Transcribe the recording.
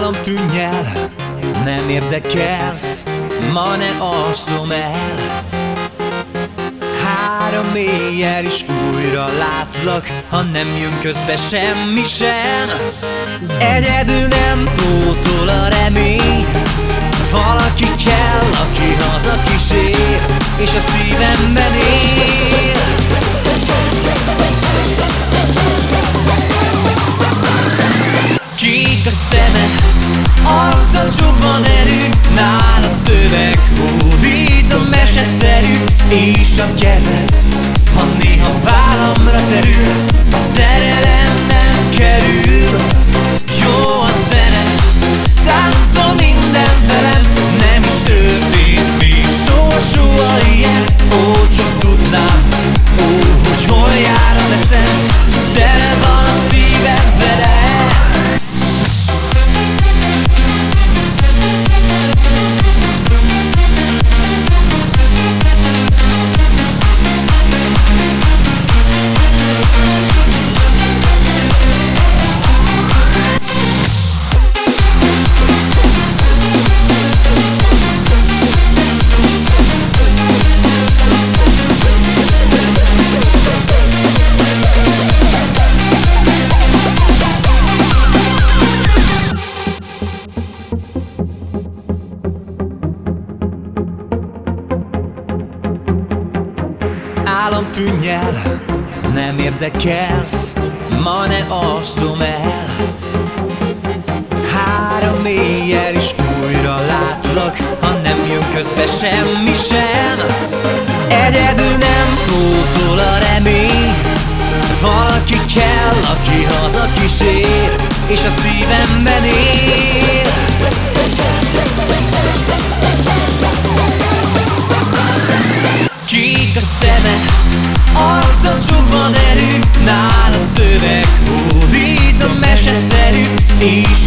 Álom tűnjel, nem érdekelsz Ma ne alszom el. Három éjjel is újra látlak Ha nem jön közbe semmi sem. Egyedül nem pótol a remény Valaki kell, aki haza kísér És a szívemben És a Álom tűnjel, nem érdekelsz Ma ne alszom el. Három éjjel is újra látlak Ha nem jön közbe semmi sem. Egyedül nem pótol a remény Valaki kell, aki haza kísér És a szívemben él. Kék a szeme, arca csuppan erő Nál a szöveg hódít a meseszerű És